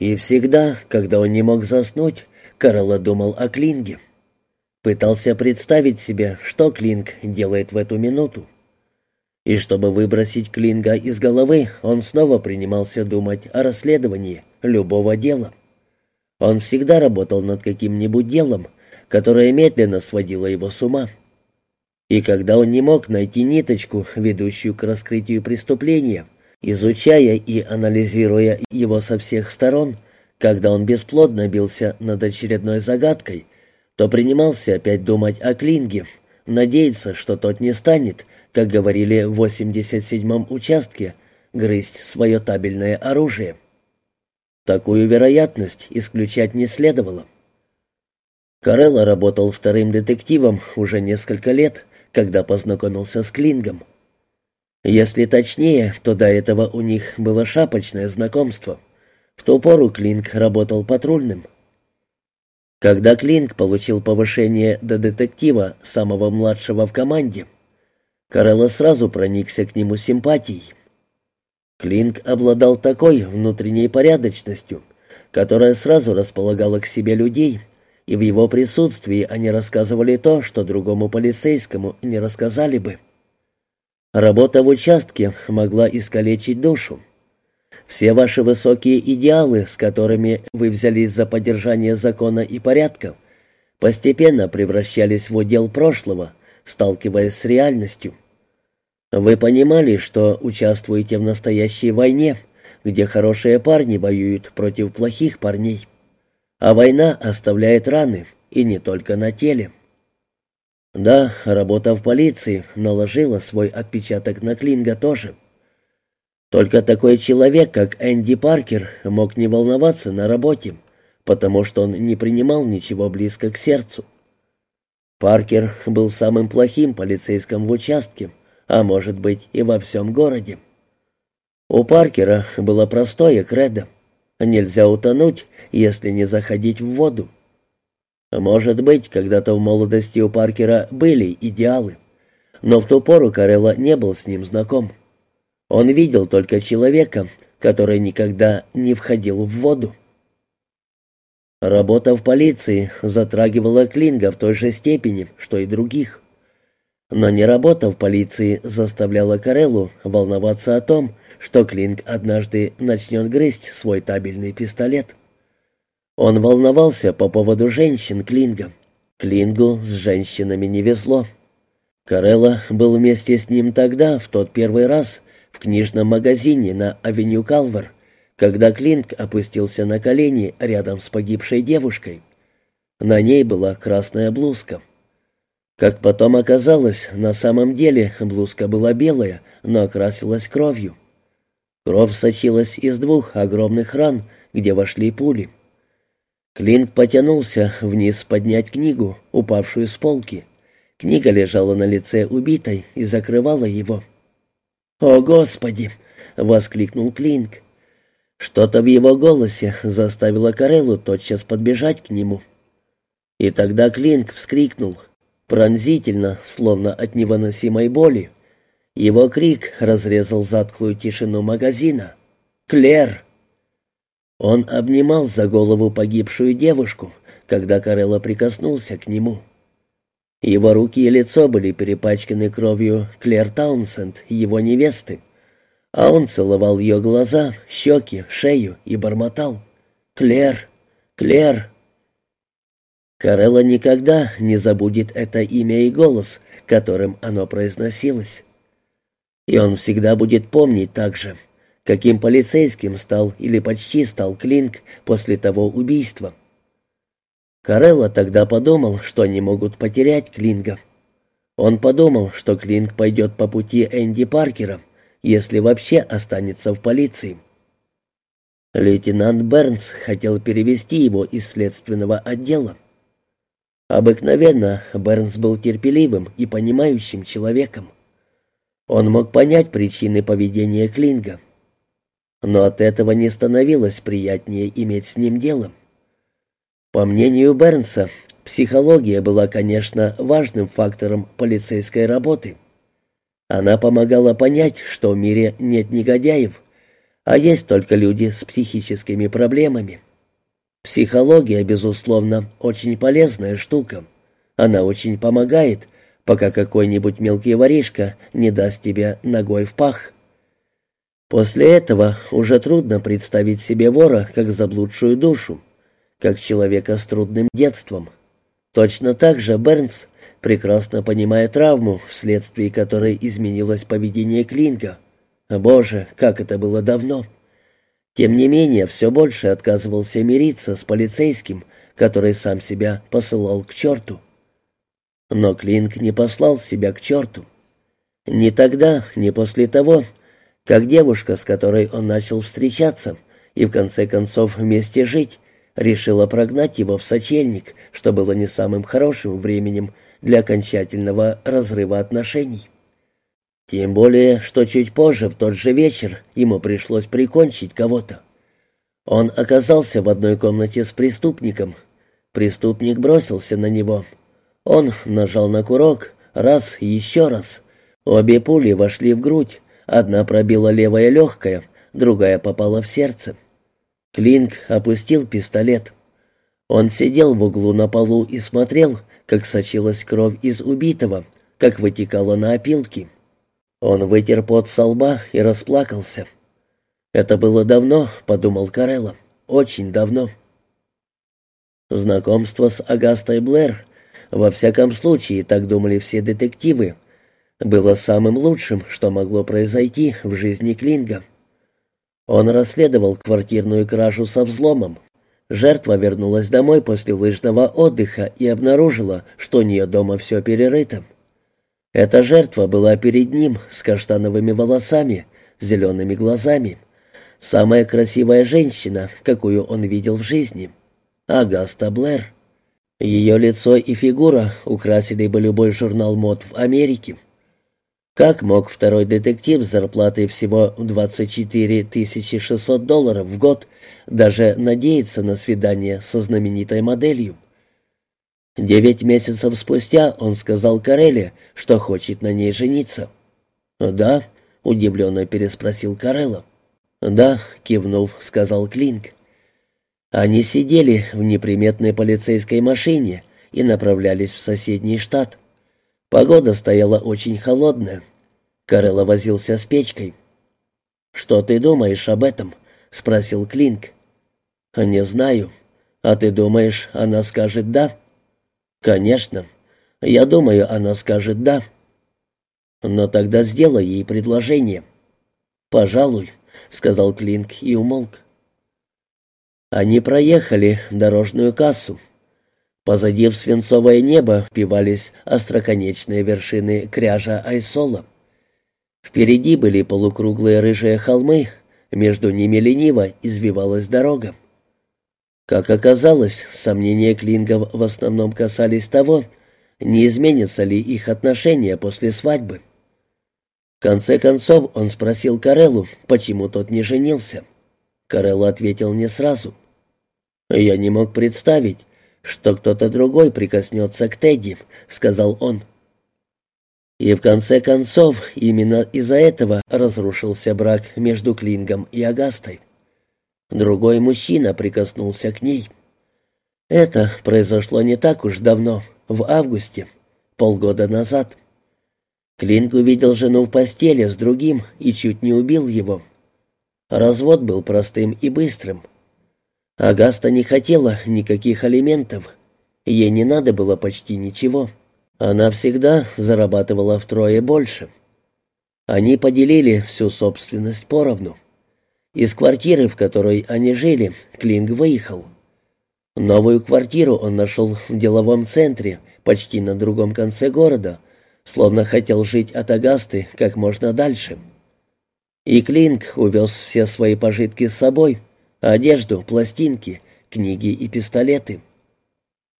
И всегда, когда он не мог заснуть, Карелла думал о Клинге. Пытался представить себе, что Клинг делает в эту минуту. И чтобы выбросить Клинга из головы, он снова принимался думать о расследовании любого дела. Он всегда работал над каким-нибудь делом, которое медленно сводило его с ума. И когда он не мог найти ниточку, ведущую к раскрытию преступления, изучая и анализируя его со всех сторон, когда он бесплодно бился над очередной загадкой, то принимался опять думать о Клинге, надеяться, что тот не станет, как говорили в 87-м участке, грызть свое табельное оружие. Такую вероятность исключать не следовало. Карелла работал вторым детективом уже несколько лет, когда познакомился с Клингом. Если точнее, то до этого у них было шапочное знакомство. В ту пору Клинг работал патрульным. Когда Клинг получил повышение до детектива, самого младшего в команде, Карелла сразу проникся к нему симпатией. Клинг обладал такой внутренней порядочностью, которая сразу располагала к себе людей, и в его присутствии они рассказывали то, что другому полицейскому не рассказали бы. Работа в участке могла искалечить душу. Все ваши высокие идеалы, с которыми вы взялись за поддержание закона и порядка, постепенно превращались в удел прошлого, сталкиваясь с реальностью. Вы понимали, что участвуете в настоящей войне, где хорошие парни воюют против плохих парней, а война оставляет раны, и не только на теле. Да, работа в полиции наложила свой отпечаток на Клинга тоже. Только такой человек, как Энди Паркер, мог не волноваться на работе, потому что он не принимал ничего близко к сердцу. Паркер был самым плохим полицейским в участке, а может быть и во всем городе. У Паркера было простое кредо. Нельзя утонуть, если не заходить в воду. Может быть, когда-то в молодости у Паркера были идеалы, но в ту пору Карелла не был с ним знаком. Он видел только человека, который никогда не входил в воду. Работа в полиции затрагивала Клинга в той же степени, что и других. Но не работа в полиции заставляла Кареллу волноваться о том, что Клинг однажды начнет грызть свой табельный пистолет. Он волновался по поводу женщин Клинга. Клингу с женщинами не везло. Карелла был вместе с ним тогда, в тот первый раз, в книжном магазине на авеню Калвар, когда Клинг опустился на колени рядом с погибшей девушкой. На ней была красная блузка. Как потом оказалось, на самом деле блузка была белая, но окрасилась кровью. Кровь сочилась из двух огромных ран, где вошли пули. Клинк потянулся вниз поднять книгу, упавшую с полки. Книга лежала на лице убитой и закрывала его. «О, Господи!» — воскликнул Клинк. Что-то в его голосе заставило Кареллу тотчас подбежать к нему. И тогда Клинк вскрикнул, пронзительно, словно от невыносимой боли. Его крик разрезал затхлую тишину магазина. «Клер!» Он обнимал за голову погибшую девушку, когда Карелла прикоснулся к нему. Его руки и лицо были перепачканы кровью Клэр Таунсенд, его невесты, а он целовал ее глаза, щеки, шею и бормотал. «Клэр! Клэр!» Карелла никогда не забудет это имя и голос, которым оно произносилось. И он всегда будет помнить также — каким полицейским стал или почти стал Клинк после того убийства. Карелла тогда подумал, что они могут потерять Клинга. Он подумал, что Клинк пойдет по пути Энди Паркера, если вообще останется в полиции. Лейтенант Бернс хотел перевести его из следственного отдела. Обыкновенно Бернс был терпеливым и понимающим человеком. Он мог понять причины поведения Клинга но от этого не становилось приятнее иметь с ним дело. По мнению Бернса, психология была, конечно, важным фактором полицейской работы. Она помогала понять, что в мире нет негодяев, а есть только люди с психическими проблемами. Психология, безусловно, очень полезная штука. Она очень помогает, пока какой-нибудь мелкий воришка не даст тебе ногой в пах. После этого уже трудно представить себе вора как заблудшую душу, как человека с трудным детством. Точно так же Бернс, прекрасно понимая травму, вследствие которой изменилось поведение Клинка. Боже, как это было давно! Тем не менее, все больше отказывался мириться с полицейским, который сам себя посылал к черту. Но Клинк не послал себя к черту. Ни тогда, ни после того, как девушка, с которой он начал встречаться и в конце концов вместе жить, решила прогнать его в сочельник, что было не самым хорошим временем для окончательного разрыва отношений. Тем более, что чуть позже, в тот же вечер, ему пришлось прикончить кого-то. Он оказался в одной комнате с преступником. Преступник бросился на него. Он нажал на курок, раз еще раз. Обе пули вошли в грудь, Одна пробила левое легкое, другая попала в сердце. Клинк опустил пистолет. Он сидел в углу на полу и смотрел, как сочилась кровь из убитого, как вытекала на опилки. Он вытер пот со лба и расплакался. «Это было давно», — подумал Карелло, — «очень давно». Знакомство с Агастой Блэр, во всяком случае, так думали все детективы, было самым лучшим, что могло произойти в жизни Клинга. Он расследовал квартирную кражу со взломом. Жертва вернулась домой после лыжного отдыха и обнаружила, что у нее дома все перерыто. Эта жертва была перед ним с каштановыми волосами, зелеными глазами. Самая красивая женщина, какую он видел в жизни. Агаста Блэр. Ее лицо и фигура украсили бы любой журнал мод в Америке. Как мог второй детектив с зарплатой всего 24 600 долларов в год даже надеяться на свидание со знаменитой моделью? Девять месяцев спустя он сказал Карелле, что хочет на ней жениться. «Да?» — удивленно переспросил Карелло. «Да», — кивнув, сказал Клинк. Они сидели в неприметной полицейской машине и направлялись в соседний штат. Погода стояла очень холодная. Карелла возился с печкой. «Что ты думаешь об этом?» — спросил Клинк. «Не знаю. А ты думаешь, она скажет «да»?» «Конечно. Я думаю, она скажет «да». Но тогда сделай ей предложение». «Пожалуй», — сказал Клинк и умолк. Они проехали дорожную кассу. Позади в свинцовое небо впивались остроконечные вершины кряжа Айсола. Впереди были полукруглые рыжие холмы, между ними лениво извивалась дорога. Как оказалось, сомнения Клингов в основном касались того, не изменятся ли их отношения после свадьбы. В конце концов он спросил Кареллу, почему тот не женился. Карелла ответил не сразу. «Я не мог представить, что кто-то другой прикоснется к Тедди», — сказал он. И в конце концов, именно из-за этого разрушился брак между Клингом и Агастой. Другой мужчина прикоснулся к ней. Это произошло не так уж давно, в августе, полгода назад. Клинг увидел жену в постели с другим и чуть не убил его. Развод был простым и быстрым. Агаста не хотела никаких алиментов. Ей не надо было почти ничего. Она всегда зарабатывала втрое больше. Они поделили всю собственность поровну. Из квартиры, в которой они жили, Клинг выехал. Новую квартиру он нашел в деловом центре, почти на другом конце города, словно хотел жить от Агасты как можно дальше. И Клинг увез все свои пожитки с собой — одежду, пластинки, книги и пистолеты.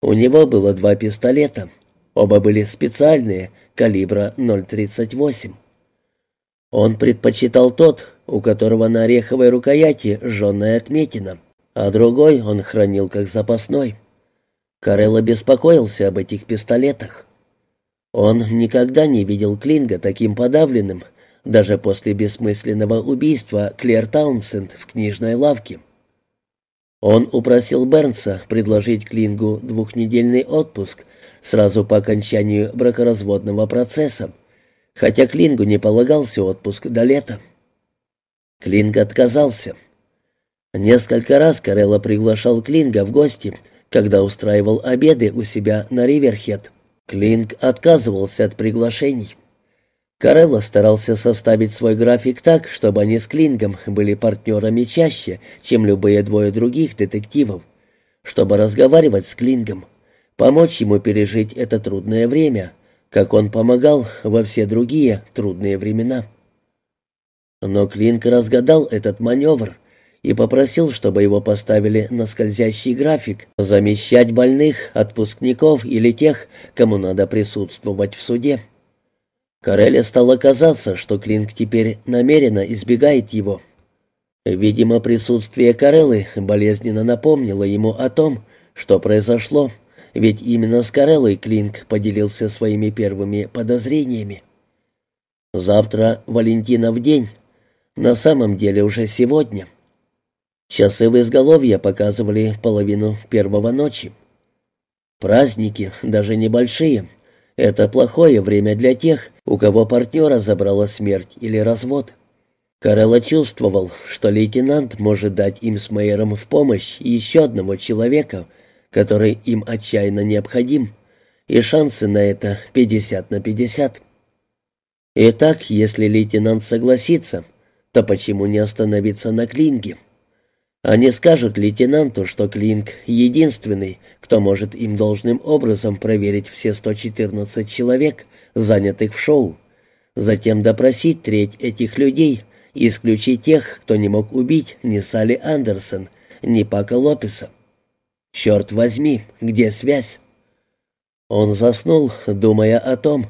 У него было два пистолета. Оба были специальные, калибра 0,38. Он предпочитал тот, у которого на ореховой рукояти жженая отметина, а другой он хранил как запасной. Карелло беспокоился об этих пистолетах. Он никогда не видел Клинга таким подавленным, даже после бессмысленного убийства Клэр Таунсенд в книжной лавке. Он упросил Бернса предложить Клингу двухнедельный отпуск сразу по окончанию бракоразводного процесса, хотя Клингу не полагался отпуск до лета. Клинг отказался. Несколько раз Карелла приглашал Клинга в гости, когда устраивал обеды у себя на Риверхед. Клинг отказывался от приглашений. Карелла старался составить свой график так, чтобы они с Клингом были партнерами чаще, чем любые двое других детективов, чтобы разговаривать с Клингом, помочь ему пережить это трудное время, как он помогал во все другие трудные времена. Но Клинк разгадал этот маневр и попросил, чтобы его поставили на скользящий график, замещать больных, отпускников или тех, кому надо присутствовать в суде. Карелле стало казаться, что Клинк теперь намеренно избегает его. Видимо, присутствие Кареллы болезненно напомнило ему о том, что произошло, ведь именно с Кареллой Клинк поделился своими первыми подозрениями. Завтра Валентина в день, на самом деле уже сегодня. Часы в изголовье показывали половину первого ночи. Праздники, даже небольшие — это плохое время для тех, у кого партнера забрала смерть или развод. Карелла чувствовал, что лейтенант может дать им с Мейером в помощь еще одного человека, который им отчаянно необходим, и шансы на это 50 на 50. Итак, если лейтенант согласится, то почему не остановиться на Клинге? Они скажут лейтенанту, что Клинк единственный, кто может им должным образом проверить все 114 человек, занятых в шоу. Затем допросить треть этих людей и исключить тех, кто не мог убить ни Салли Андерсон, ни Пака Лопеса. Черт возьми, где связь? Он заснул, думая о том,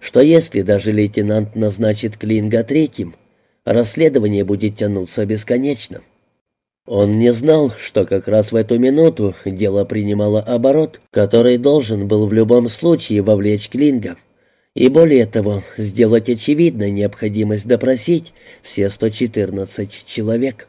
что если даже лейтенант назначит Клинга третьим, расследование будет тянуться бесконечно. Он не знал, что как раз в эту минуту дело принимало оборот, который должен был в любом случае вовлечь Клинга. И более того, сделать очевидной необходимость допросить все 114 человек.